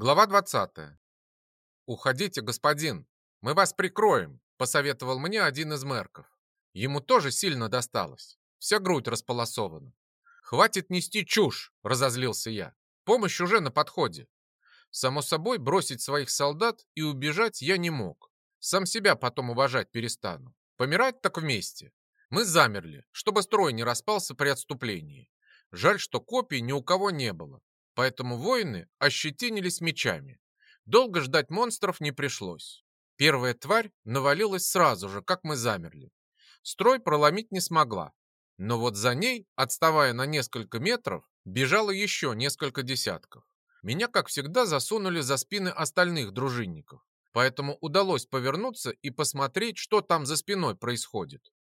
Глава 20. «Уходите, господин, мы вас прикроем», — посоветовал мне один из мэрков. Ему тоже сильно досталось. Вся грудь располосована. «Хватит нести чушь!» — разозлился я. «Помощь уже на подходе». Само собой, бросить своих солдат и убежать я не мог. Сам себя потом уважать перестану. Помирать так вместе. Мы замерли, чтобы строй не распался при отступлении. Жаль, что копий ни у кого не было поэтому воины ощетинились мечами. Долго ждать монстров не пришлось. Первая тварь навалилась сразу же, как мы замерли. Строй проломить не смогла. Но вот за ней, отставая на несколько метров, бежало еще несколько десятков. Меня, как всегда, засунули за спины остальных дружинников. Поэтому удалось повернуться и посмотреть, что там за спиной происходит.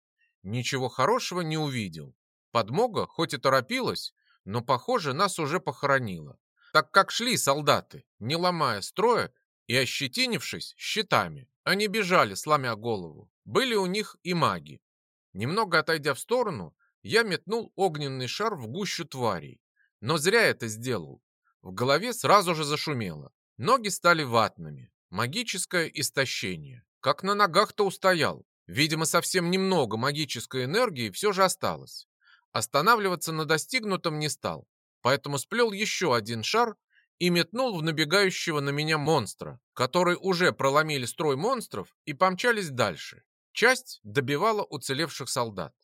Ничего хорошего не увидел. Подмога, хоть и торопилась, но, похоже, нас уже похоронило, так как шли солдаты, не ломая строя и ощетинившись щитами. Они бежали, сломя голову. Были у них и маги. Немного отойдя в сторону, я метнул огненный шар в гущу тварей. Но зря это сделал. В голове сразу же зашумело. Ноги стали ватными. Магическое истощение. Как на ногах-то устоял. Видимо, совсем немного магической энергии все же осталось. Останавливаться на достигнутом не стал, поэтому сплел еще один шар и метнул в набегающего на меня монстра, который уже проломили строй монстров и помчались дальше. Часть добивала уцелевших солдат.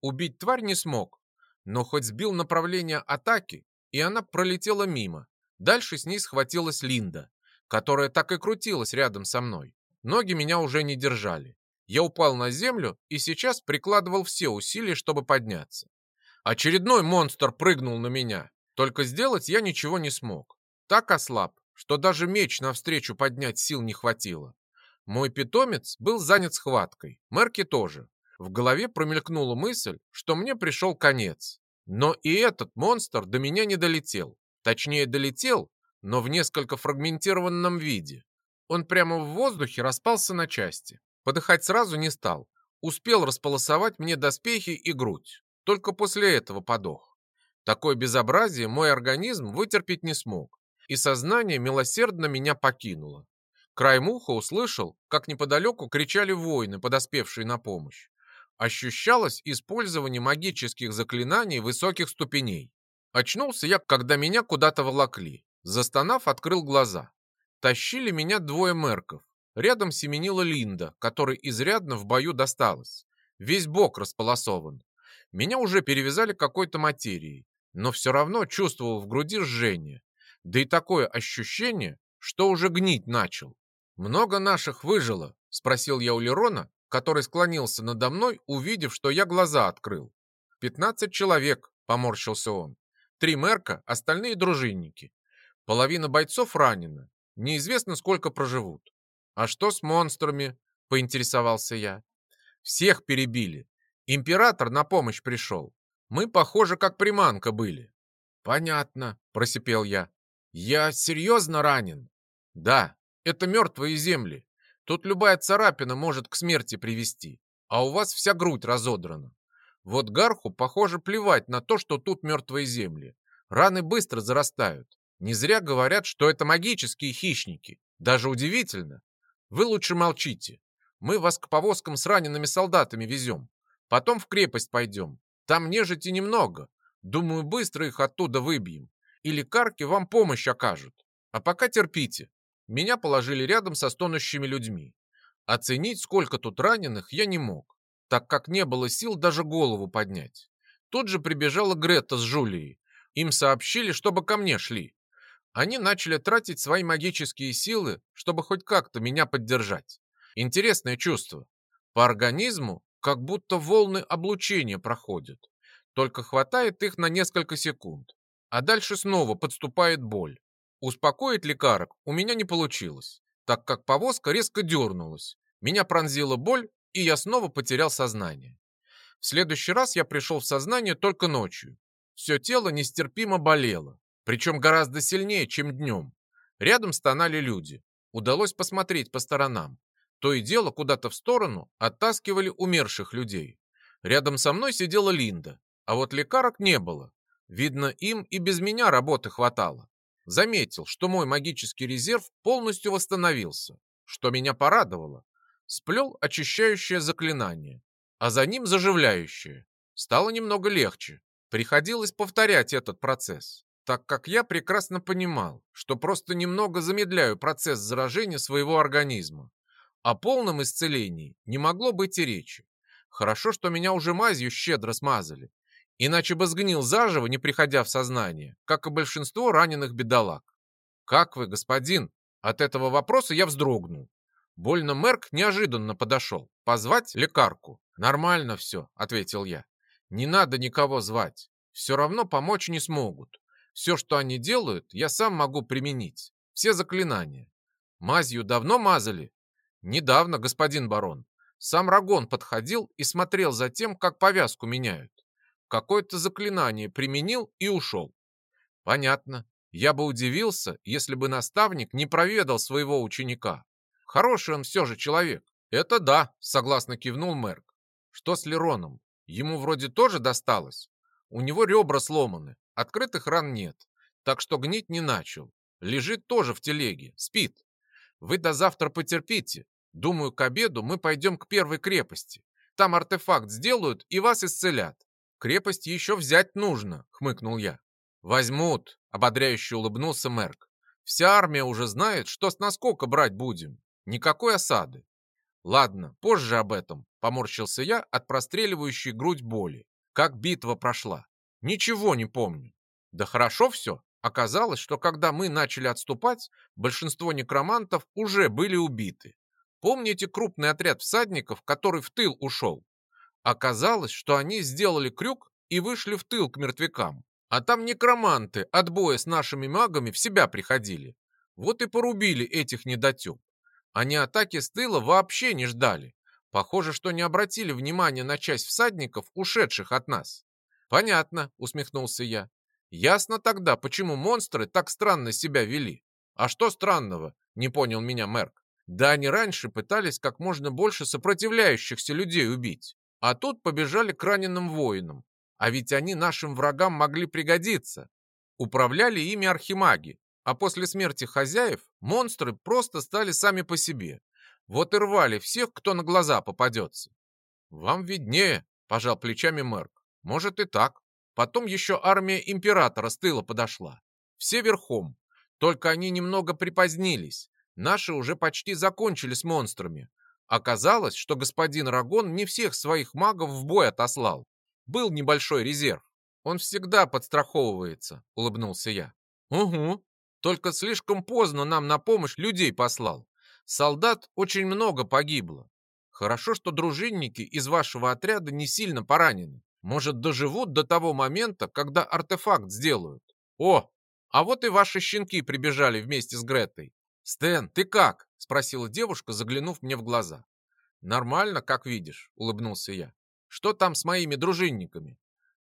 Убить тварь не смог, но хоть сбил направление атаки, и она пролетела мимо. Дальше с ней схватилась Линда, которая так и крутилась рядом со мной. Ноги меня уже не держали. Я упал на землю и сейчас прикладывал все усилия, чтобы подняться. Очередной монстр прыгнул на меня. Только сделать я ничего не смог. Так ослаб, что даже меч навстречу поднять сил не хватило. Мой питомец был занят схваткой. Мерки тоже. В голове промелькнула мысль, что мне пришел конец. Но и этот монстр до меня не долетел. Точнее, долетел, но в несколько фрагментированном виде. Он прямо в воздухе распался на части. Подыхать сразу не стал. Успел располосовать мне доспехи и грудь. Только после этого подох. Такое безобразие мой организм вытерпеть не смог, и сознание милосердно меня покинуло. Краем уха услышал, как неподалеку кричали воины, подоспевшие на помощь. Ощущалось использование магических заклинаний высоких ступеней. Очнулся я, когда меня куда-то волокли. Застонав, открыл глаза. Тащили меня двое мерков. Рядом семенила Линда, которой изрядно в бою досталось. Весь бок располосован. Меня уже перевязали какой-то материей, но все равно чувствовал в груди жжение. Да и такое ощущение, что уже гнить начал. «Много наших выжило?» – спросил я у Лерона, который склонился надо мной, увидев, что я глаза открыл. «Пятнадцать человек», – поморщился он. «Три мерка, остальные дружинники. Половина бойцов ранена. Неизвестно, сколько проживут». «А что с монстрами?» – поинтересовался я. «Всех перебили. Император на помощь пришел. Мы, похоже, как приманка были. Понятно, просипел я. Я серьезно ранен? Да, это мертвые земли. Тут любая царапина может к смерти привести, а у вас вся грудь разодрана. Вот Гарху, похоже, плевать на то, что тут мертвые земли. Раны быстро зарастают. Не зря говорят, что это магические хищники. Даже удивительно. Вы лучше молчите. Мы вас к повозкам с ранеными солдатами везем. Потом в крепость пойдем. Там нежити немного. Думаю, быстро их оттуда выбьем. И лекарки вам помощь окажут. А пока терпите. Меня положили рядом со стонущими людьми. Оценить, сколько тут раненых, я не мог, так как не было сил даже голову поднять. Тут же прибежала Грета с Жулией. Им сообщили, чтобы ко мне шли. Они начали тратить свои магические силы, чтобы хоть как-то меня поддержать. Интересное чувство. По организму как будто волны облучения проходят. Только хватает их на несколько секунд. А дальше снова подступает боль. Успокоить лекарок у меня не получилось, так как повозка резко дернулась. Меня пронзила боль, и я снова потерял сознание. В следующий раз я пришел в сознание только ночью. Все тело нестерпимо болело, причем гораздо сильнее, чем днем. Рядом стонали люди. Удалось посмотреть по сторонам. То и дело куда-то в сторону оттаскивали умерших людей. Рядом со мной сидела Линда, а вот лекарок не было. Видно, им и без меня работы хватало. заметил, что мой магический резерв полностью восстановился, что меня порадовало. Сплел очищающее заклинание, а за ним заживляющее. Стало немного легче. Приходилось повторять этот процесс, так как я прекрасно понимал, что просто немного замедляю процесс заражения своего организма. О полном исцелении не могло быть и речи. Хорошо, что меня уже мазью щедро смазали, иначе бы сгнил заживо, не приходя в сознание, как и большинство раненых бедолаг. «Как вы, господин?» От этого вопроса я вздрогнул. Больно Мерк неожиданно подошел. «Позвать лекарку?» «Нормально все», — ответил я. «Не надо никого звать. Все равно помочь не смогут. Все, что они делают, я сам могу применить. Все заклинания. Мазью давно мазали?» «Недавно, господин барон. Сам Рагон подходил и смотрел за тем, как повязку меняют. Какое-то заклинание применил и ушел. Понятно. Я бы удивился, если бы наставник не проведал своего ученика. Хороший он все же человек. Это да, согласно кивнул Мерк. Что с Лероном? Ему вроде тоже досталось. У него ребра сломаны, открытых ран нет. Так что гнить не начал. Лежит тоже в телеге, спит. Вы до завтра потерпите. Думаю, к обеду мы пойдем к первой крепости. Там артефакт сделают и вас исцелят. Крепость еще взять нужно, хмыкнул я. Возьмут, ободряюще улыбнулся Мерк. Вся армия уже знает, что с наскока брать будем. Никакой осады. Ладно, позже об этом, поморщился я от простреливающей грудь боли. Как битва прошла. Ничего не помню. Да хорошо все. Оказалось, что когда мы начали отступать, большинство некромантов уже были убиты. Помните крупный отряд всадников, который в тыл ушел? Оказалось, что они сделали крюк и вышли в тыл к мертвякам. А там некроманты от боя с нашими магами в себя приходили. Вот и порубили этих недотеп. Они атаки с тыла вообще не ждали. Похоже, что не обратили внимания на часть всадников, ушедших от нас. Понятно, усмехнулся я. Ясно тогда, почему монстры так странно себя вели. А что странного? Не понял меня Мерк. Да они раньше пытались как можно больше сопротивляющихся людей убить. А тут побежали к раненым воинам. А ведь они нашим врагам могли пригодиться. Управляли ими архимаги, а после смерти хозяев монстры просто стали сами по себе. Вот и рвали всех, кто на глаза попадется. Вам виднее, пожал плечами Мерк. Может и так. Потом еще армия императора с тыла подошла. Все верхом. Только они немного припозднились. Наши уже почти закончили с монстрами. Оказалось, что господин Рагон не всех своих магов в бой отослал. Был небольшой резерв. Он всегда подстраховывается, улыбнулся я. Угу. Только слишком поздно нам на помощь людей послал. Солдат очень много погибло. Хорошо, что дружинники из вашего отряда не сильно поранены. Может, доживут до того момента, когда артефакт сделают. О, а вот и ваши щенки прибежали вместе с Гретой. «Стэн, ты как?» — спросила девушка, заглянув мне в глаза. «Нормально, как видишь», — улыбнулся я. «Что там с моими дружинниками?»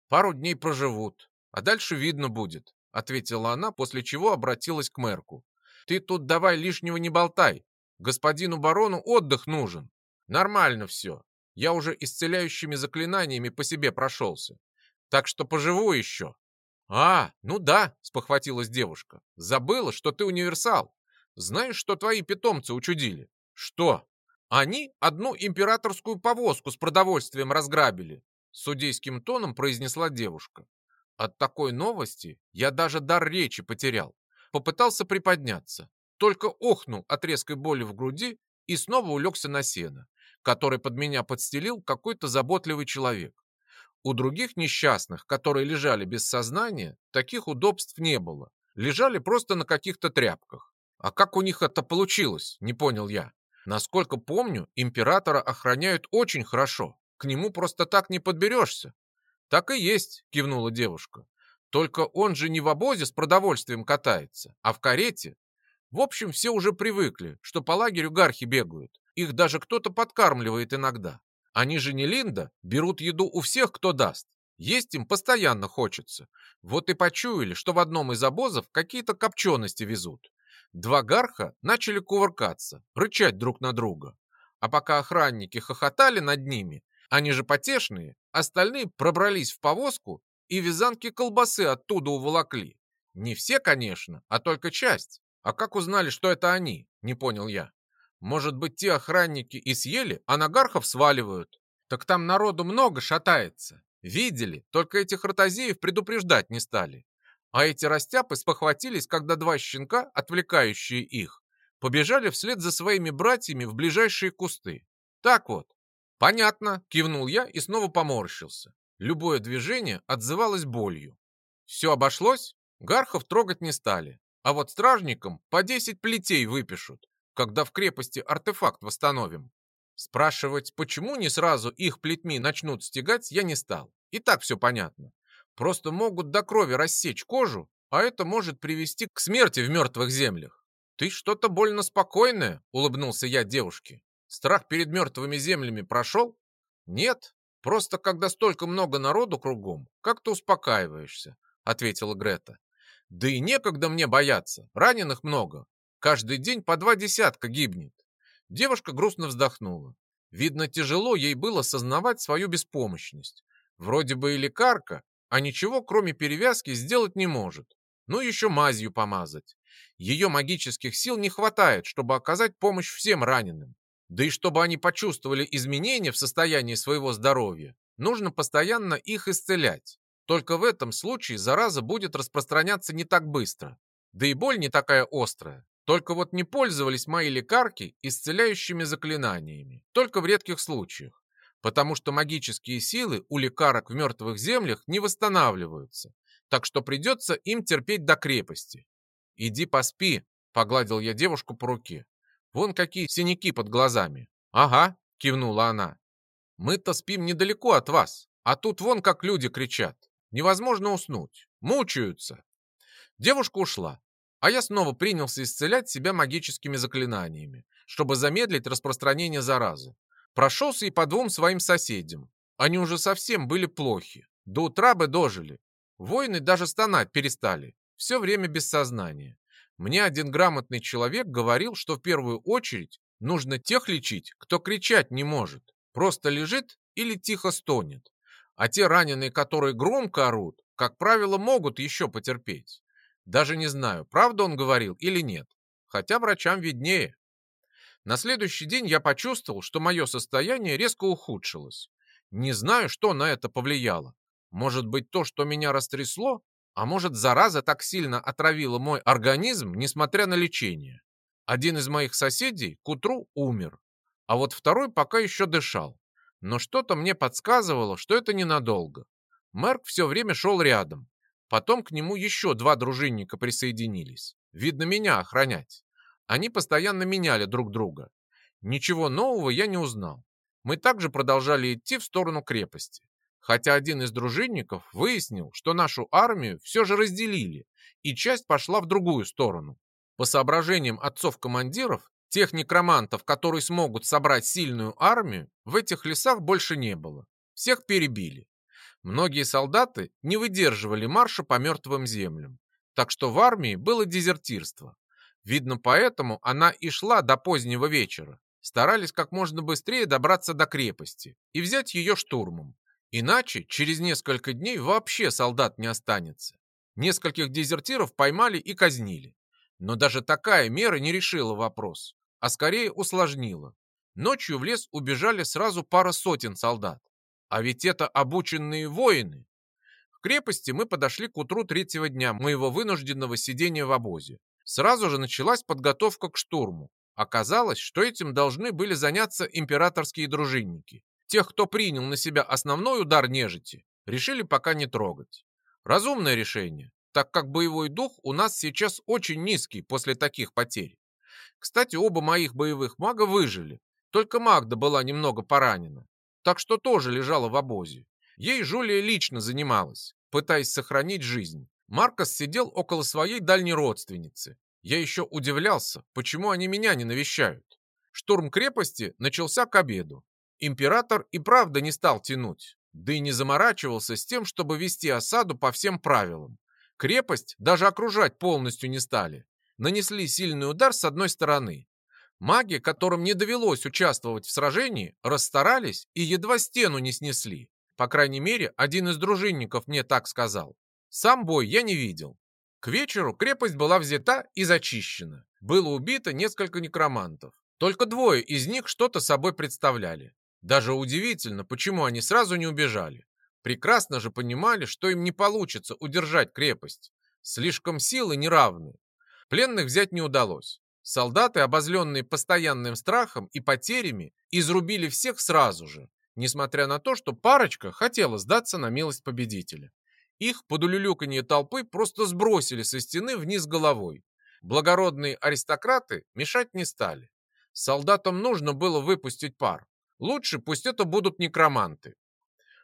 «Пару дней проживут, а дальше видно будет», — ответила она, после чего обратилась к Мерку. «Ты тут давай лишнего не болтай. Господину барону отдых нужен. Нормально все. Я уже исцеляющими заклинаниями по себе прошелся. Так что поживу еще». «А, ну да», — спохватилась девушка. «Забыла, что ты универсал. Знаешь, что твои питомцы учудили? Что? Они одну императорскую повозку с продовольствием разграбили, судейским тоном произнесла девушка. От такой новости я даже дар речи потерял. Попытался приподняться, только охнул от резкой боли в груди и снова улегся на сено, который под меня подстелил какой-то заботливый человек. У других несчастных, которые лежали без сознания, таких удобств не было. Лежали просто на каких-то тряпках. А как у них это получилось, не понял я. Насколько помню, императора охраняют очень хорошо. К нему просто так не подберешься. Так и есть, кивнула девушка. Только он же не в обозе с продовольствием катается, а в карете. В общем, все уже привыкли, что по лагерю гархи бегают. Их даже кто-то подкармливает иногда. Они же не Линда, берут еду у всех, кто даст. Есть им постоянно хочется. Вот и почуяли, что в одном из обозов какие-то копчености везут. Два гарха начали кувыркаться, рычать друг на друга. А пока охранники хохотали над ними, они же потешные, остальные пробрались в повозку и вязанки колбасы оттуда уволокли. Не все, конечно, а только часть. А как узнали, что это они? Не понял я. Может быть, те охранники и съели, а нагархов сваливают? Так там народу много шатается. Видели, только этих ротозеев предупреждать не стали. А эти растяпы спохватились, когда два щенка, отвлекающие их, побежали вслед за своими братьями в ближайшие кусты. Так вот. Понятно, кивнул я и снова поморщился. Любое движение отзывалось болью. Все обошлось? Гархов трогать не стали. А вот стражникам по 10 плетей выпишут, когда в крепости артефакт восстановим. Спрашивать, почему не сразу их плетьми начнут стегать, я не стал. И так все понятно. Просто могут до крови рассечь кожу, а это может привести к смерти в мертвых землях. «Ты что-то больно спокойное», — улыбнулся я девушке. «Страх перед мертвыми землями прошел?» «Нет, просто когда столько много народу кругом, как-то успокаиваешься», — ответила Грета. Да и некогда мне бояться, раненых много. Каждый день по два десятка гибнет. Девушка грустно вздохнула. Видно, тяжело ей было сознавать свою беспомощность. Вроде бы и лекарка, а ничего, кроме перевязки, сделать не может. Ну, еще мазью помазать. Ее магических сил не хватает, чтобы оказать помощь всем раненым. Да и чтобы они почувствовали изменения в состоянии своего здоровья, нужно постоянно их исцелять. Только в этом случае зараза будет распространяться не так быстро. Да и боль не такая острая. Только вот не пользовались мои лекарки исцеляющими заклинаниями. Только в редких случаях. Потому что магические силы у лекарок в мертвых землях не восстанавливаются. Так что придется им терпеть до крепости. «Иди поспи», — погладил я девушку по руке. «Вон какие синяки под глазами». «Ага», — кивнула она. «Мы-то спим недалеко от вас, а тут вон как люди кричат. Невозможно уснуть. Мучаются. Девушка ушла, а я снова принялся исцелять себя магическими заклинаниями, чтобы замедлить распространение заразы. Прошелся и по двум своим соседям. Они уже совсем были плохи. До утра бы дожили. Воины даже стонать перестали. Все время без сознания. Мне один грамотный человек говорил, что в первую очередь нужно тех лечить, кто кричать не может. Просто лежит или тихо стонет. А те раненые, которые громко орут, как правило, могут еще потерпеть. Даже не знаю, правда он говорил или нет. Хотя врачам виднее. На следующий день я почувствовал, что мое состояние резко ухудшилось. Не знаю, что на это повлияло. Может быть, то, что меня растрясло? А может, зараза так сильно отравила мой организм, несмотря на лечение? Один из моих соседей к утру умер, а вот второй пока еще дышал но что-то мне подсказывало, что это ненадолго. Мерк все время шел рядом. Потом к нему еще два дружинника присоединились. Видно, меня охранять. Они постоянно меняли друг друга. Ничего нового я не узнал. Мы также продолжали идти в сторону крепости. Хотя один из дружинников выяснил, что нашу армию все же разделили, и часть пошла в другую сторону. По соображениям отцов-командиров, Тех некромантов, которые смогут собрать сильную армию, в этих лесах больше не было. Всех перебили. Многие солдаты не выдерживали марша по мертвым землям, так что в армии было дезертирство. Видно, поэтому она и шла до позднего вечера. Старались как можно быстрее добраться до крепости и взять ее штурмом. Иначе через несколько дней вообще солдат не останется. Нескольких дезертиров поймали и казнили. Но даже такая мера не решила вопрос а скорее усложнило. Ночью в лес убежали сразу пара сотен солдат. А ведь это обученные воины. К крепости мы подошли к утру третьего дня моего вынужденного сидения в обозе. Сразу же началась подготовка к штурму. Оказалось, что этим должны были заняться императорские дружинники. Тех, кто принял на себя основной удар нежити, решили пока не трогать. Разумное решение, так как боевой дух у нас сейчас очень низкий после таких потерь. Кстати, оба моих боевых мага выжили. Только Магда была немного поранена. Так что тоже лежала в обозе. Ей Жулия лично занималась, пытаясь сохранить жизнь. Маркос сидел около своей дальней родственницы. Я еще удивлялся, почему они меня не навещают. Штурм крепости начался к обеду. Император и правда не стал тянуть, да и не заморачивался с тем, чтобы вести осаду по всем правилам. Крепость даже окружать полностью не стали нанесли сильный удар с одной стороны. Маги, которым не довелось участвовать в сражении, расстарались и едва стену не снесли. По крайней мере, один из дружинников мне так сказал. Сам бой я не видел. К вечеру крепость была взята и зачищена. Было убито несколько некромантов. Только двое из них что-то собой представляли. Даже удивительно, почему они сразу не убежали. Прекрасно же понимали, что им не получится удержать крепость. Слишком силы неравны. Пленных взять не удалось. Солдаты, обозленные постоянным страхом и потерями, изрубили всех сразу же, несмотря на то, что парочка хотела сдаться на милость победителя. Их под улюлюканье толпы просто сбросили со стены вниз головой. Благородные аристократы мешать не стали. Солдатам нужно было выпустить пар. Лучше пусть это будут некроманты.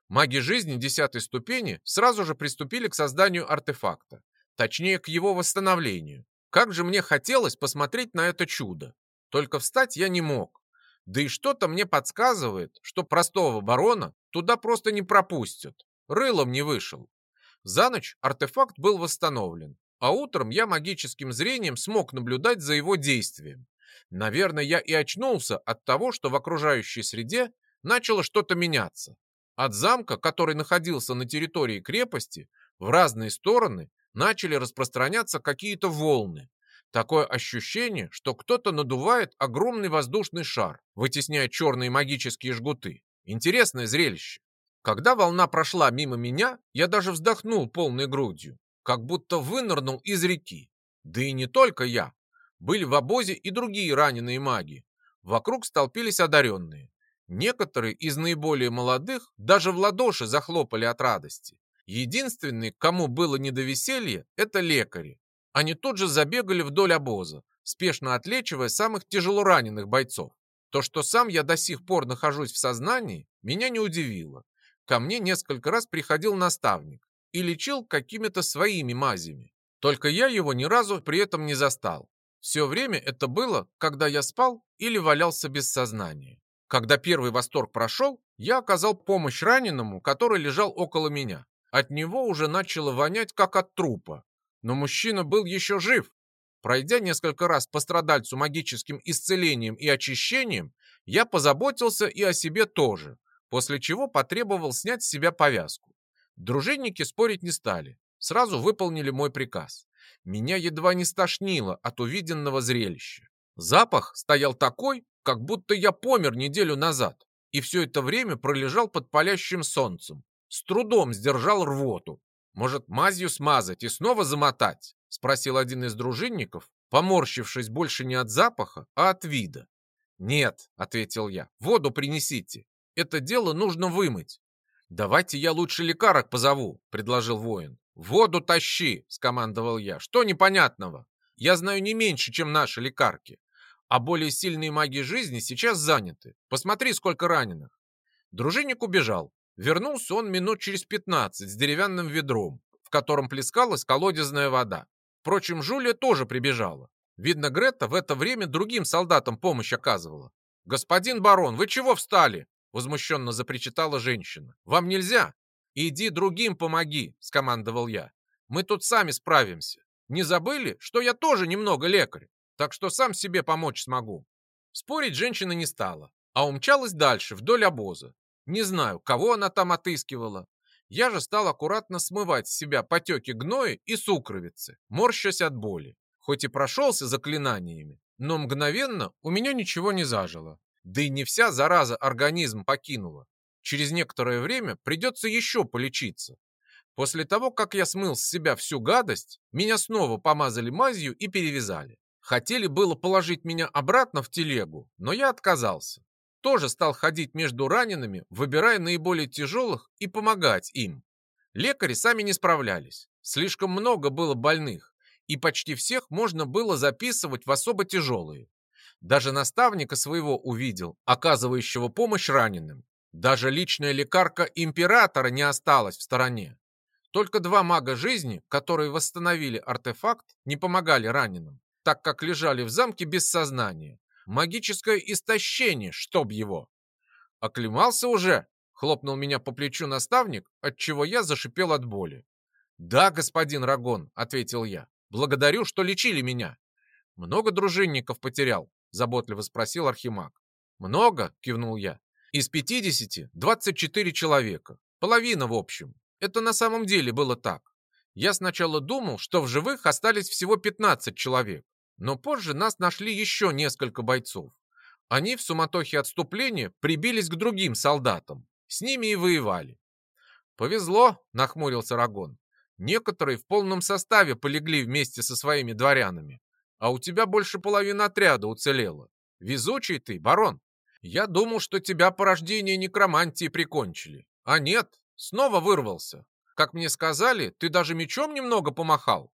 Маги жизни десятой ступени сразу же приступили к созданию артефакта, точнее к его восстановлению. Как же мне хотелось посмотреть на это чудо. Только встать я не мог. Да и что-то мне подсказывает, что простого барона туда просто не пропустят. Рылом не вышел. За ночь артефакт был восстановлен, а утром я магическим зрением смог наблюдать за его действием. Наверное, я и очнулся от того, что в окружающей среде начало что-то меняться. От замка, который находился на территории крепости, в разные стороны начали распространяться какие-то волны. Такое ощущение, что кто-то надувает огромный воздушный шар, вытесняя черные магические жгуты. Интересное зрелище. Когда волна прошла мимо меня, я даже вздохнул полной грудью, как будто вынырнул из реки. Да и не только я. Были в обозе и другие раненые маги. Вокруг столпились одаренные. Некоторые из наиболее молодых даже в ладоши захлопали от радости. Единственный, кому было не до веселья, это лекари. Они тут же забегали вдоль обоза, спешно отлечивая самых тяжелораненых бойцов. То, что сам я до сих пор нахожусь в сознании, меня не удивило. Ко мне несколько раз приходил наставник и лечил какими-то своими мазями. Только я его ни разу при этом не застал. Все время это было, когда я спал или валялся без сознания. Когда первый восторг прошел, я оказал помощь раненому, который лежал около меня. От него уже начало вонять, как от трупа. Но мужчина был еще жив. Пройдя несколько раз по страдальцу магическим исцелением и очищением, я позаботился и о себе тоже, после чего потребовал снять с себя повязку. Дружинники спорить не стали, сразу выполнили мой приказ. Меня едва не стошнило от увиденного зрелища. Запах стоял такой, как будто я помер неделю назад, и все это время пролежал под палящим солнцем, с трудом сдержал рвоту. Может, мазью смазать и снова замотать? Спросил один из дружинников, поморщившись больше не от запаха, а от вида. «Нет», — ответил я, — «воду принесите. Это дело нужно вымыть». «Давайте я лучше лекарок позову», — предложил воин. «Воду тащи», — скомандовал я. «Что непонятного? Я знаю не меньше, чем наши лекарки. А более сильные маги жизни сейчас заняты. Посмотри, сколько раненых». Дружинник убежал, Вернулся он минут через пятнадцать с деревянным ведром, в котором плескалась колодезная вода. Впрочем, Жулия тоже прибежала. Видно, Грета в это время другим солдатам помощь оказывала. «Господин барон, вы чего встали?» Возмущенно запричитала женщина. «Вам нельзя?» «Иди другим помоги», — скомандовал я. «Мы тут сами справимся. Не забыли, что я тоже немного лекарь, так что сам себе помочь смогу». Спорить женщина не стала, а умчалась дальше, вдоль обоза, не знаю, кого она там отыскивала. Я же стал аккуратно смывать с себя потеки гноя и сукровицы, морщась от боли. Хоть и прошелся заклинаниями, но мгновенно у меня ничего не зажило. Да и не вся зараза организм покинула. Через некоторое время придется еще полечиться. После того, как я смыл с себя всю гадость, меня снова помазали мазью и перевязали. Хотели было положить меня обратно в телегу, но я отказался тоже стал ходить между ранеными, выбирая наиболее тяжелых и помогать им. Лекари сами не справлялись. Слишком много было больных, и почти всех можно было записывать в особо тяжелые. Даже наставника своего увидел, оказывающего помощь раненым. Даже личная лекарка императора не осталась в стороне. Только два мага жизни, которые восстановили артефакт, не помогали раненым, так как лежали в замке без сознания. Магическое истощение, чтоб его. Оклемался уже? Хлопнул меня по плечу наставник, отчего я зашипел от боли. «Да, господин Рагон», — ответил я. «Благодарю, что лечили меня». «Много дружинников потерял?» — заботливо спросил Архимаг. «Много?» — кивнул я. «Из пятидесяти двадцать четыре человека. Половина, в общем. Это на самом деле было так. Я сначала думал, что в живых остались всего 15 человек, но позже нас нашли еще несколько бойцов. Они в суматохе отступления прибились к другим солдатам. С ними и воевали. «Повезло», — нахмурился Рагон. «Некоторые в полном составе полегли вместе со своими дворянами, а у тебя больше половины отряда уцелело. Везучий ты, барон. Я думал, что тебя по рождению некромантии прикончили. А нет, снова вырвался. Как мне сказали, ты даже мечом немного помахал.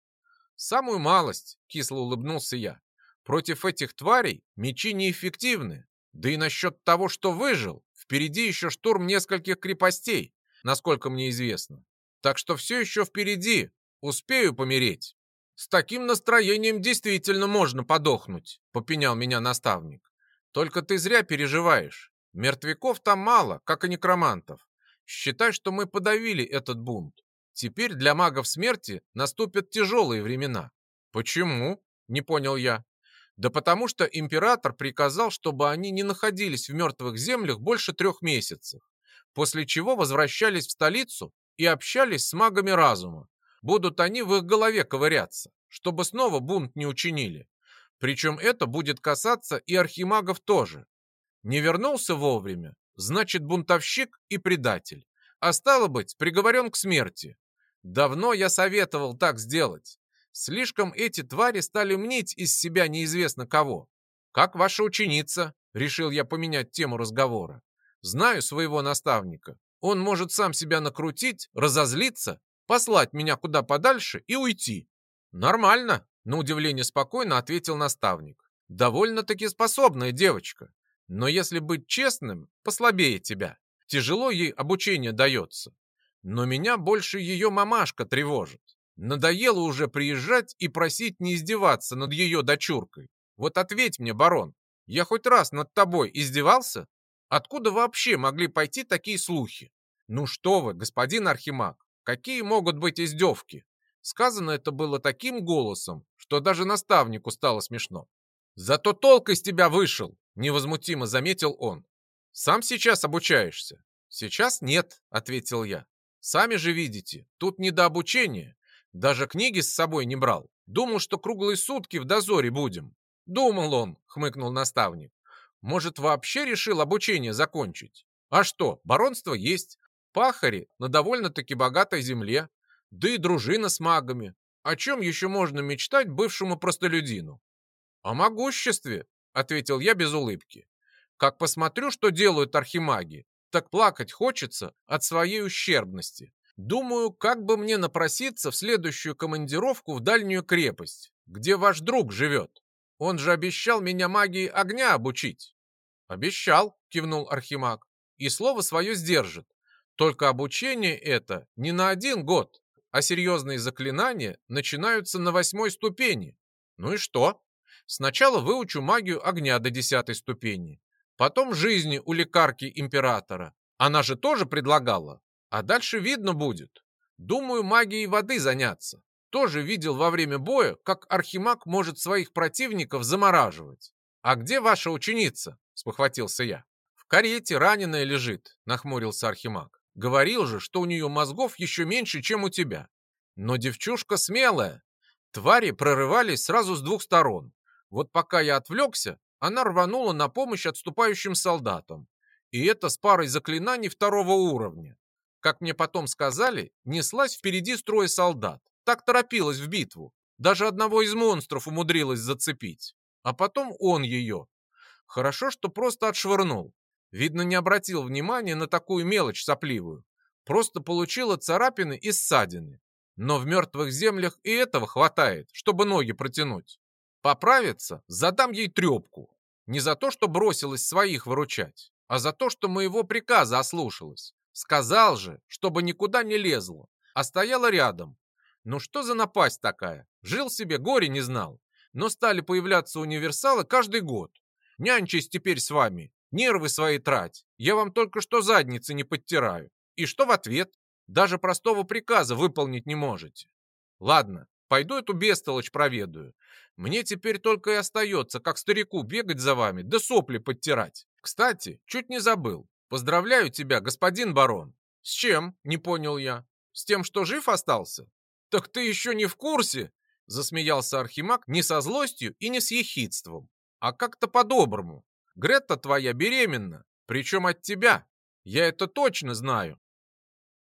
Самую малость, кисло улыбнулся я. Против этих тварей мечи неэффективны. Да и насчет того, что выжил, впереди еще штурм нескольких крепостей, насколько мне известно. Так что все еще впереди. Успею помереть. С таким настроением действительно можно подохнуть, попенял меня наставник. Только ты зря переживаешь. Мертвяков там мало, как и некромантов. Считай, что мы подавили этот бунт. Теперь для магов смерти наступят тяжелые времена. Почему? Не понял я. Да потому что император приказал, чтобы они не находились в мертвых землях больше трех месяцев, после чего возвращались в столицу и общались с магами разума. Будут они в их голове ковыряться, чтобы снова бунт не учинили. Причем это будет касаться и архимагов тоже. Не вернулся вовремя, значит бунтовщик и предатель. А стало быть, приговорен к смерти. Давно я советовал так сделать. Слишком эти твари стали мнить из себя неизвестно кого. Как ваша ученица? Решил я поменять тему разговора. Знаю своего наставника. Он может сам себя накрутить, разозлиться, послать меня куда подальше и уйти. Нормально, на удивление спокойно ответил наставник. Довольно-таки способная девочка. Но если быть честным, послабее тебя. Тяжело ей обучение дается. Но меня больше ее мамашка тревожит. Надоело уже приезжать и просить не издеваться над ее дочуркой. Вот ответь мне, барон, я хоть раз над тобой издевался? Откуда вообще могли пойти такие слухи? Ну что вы, господин Архимаг, какие могут быть издевки? Сказано это было таким голосом, что даже наставнику стало смешно. Зато толк из тебя вышел, невозмутимо заметил он. Сам сейчас обучаешься? Сейчас нет, ответил я. Сами же видите, тут не до обучения. Даже книги с собой не брал. Думал, что круглые сутки в дозоре будем. Думал он, хмыкнул наставник. Может, вообще решил обучение закончить? А что, баронство есть, пахари на довольно-таки богатой земле, да и дружина с магами. О чем еще можно мечтать бывшему простолюдину? О могуществе, ответил я без улыбки. Как посмотрю, что делают архимаги, так плакать хочется от своей ущербности. Думаю, как бы мне напроситься в следующую командировку в дальнюю крепость, где ваш друг живет. Он же обещал меня магии огня обучить. Обещал, кивнул Архимаг, и слово свое сдержит. Только обучение это не на один год, а серьезные заклинания начинаются на восьмой ступени. Ну и что? Сначала выучу магию огня до десятой ступени, потом жизни у лекарки императора. Она же тоже предлагала. А дальше видно будет. Думаю, магией воды заняться. Тоже видел во время боя, как Архимаг может своих противников замораживать. А где ваша ученица? Спохватился я. В карете раненая лежит, нахмурился Архимаг. Говорил же, что у нее мозгов еще меньше, чем у тебя. Но девчушка смелая. Твари прорывались сразу с двух сторон. Вот пока я отвлекся, она рванула на помощь отступающим солдатам. И это с парой заклинаний второго уровня. Как мне потом сказали, неслась впереди строя солдат. Так торопилась в битву. Даже одного из монстров умудрилась зацепить. А потом он ее. Хорошо, что просто отшвырнул. Видно, не обратил внимания на такую мелочь сопливую. Просто получила царапины и ссадины. Но в мертвых землях и этого хватает, чтобы ноги протянуть. Поправиться, задам ей трепку. Не за то, что бросилась своих выручать, а за то, что моего приказа ослушалась. Сказал же, чтобы никуда не лезла, а стояла рядом. Ну что за напасть такая? Жил себе, горе не знал. Но стали появляться универсалы каждый год. Нянчись теперь с вами, нервы свои трать. Я вам только что задницы не подтираю. И что в ответ? Даже простого приказа выполнить не можете. Ладно, пойду эту бестолочь проведаю. Мне теперь только и остается, как старику, бегать за вами, да сопли подтирать. Кстати, чуть не забыл. «Поздравляю тебя, господин барон!» «С чем?» — не понял я. «С тем, что жив остался?» «Так ты еще не в курсе?» Засмеялся Архимаг не со злостью и не с ехидством, а как-то по-доброму. «Гретта твоя беременна, причем от тебя. Я это точно знаю.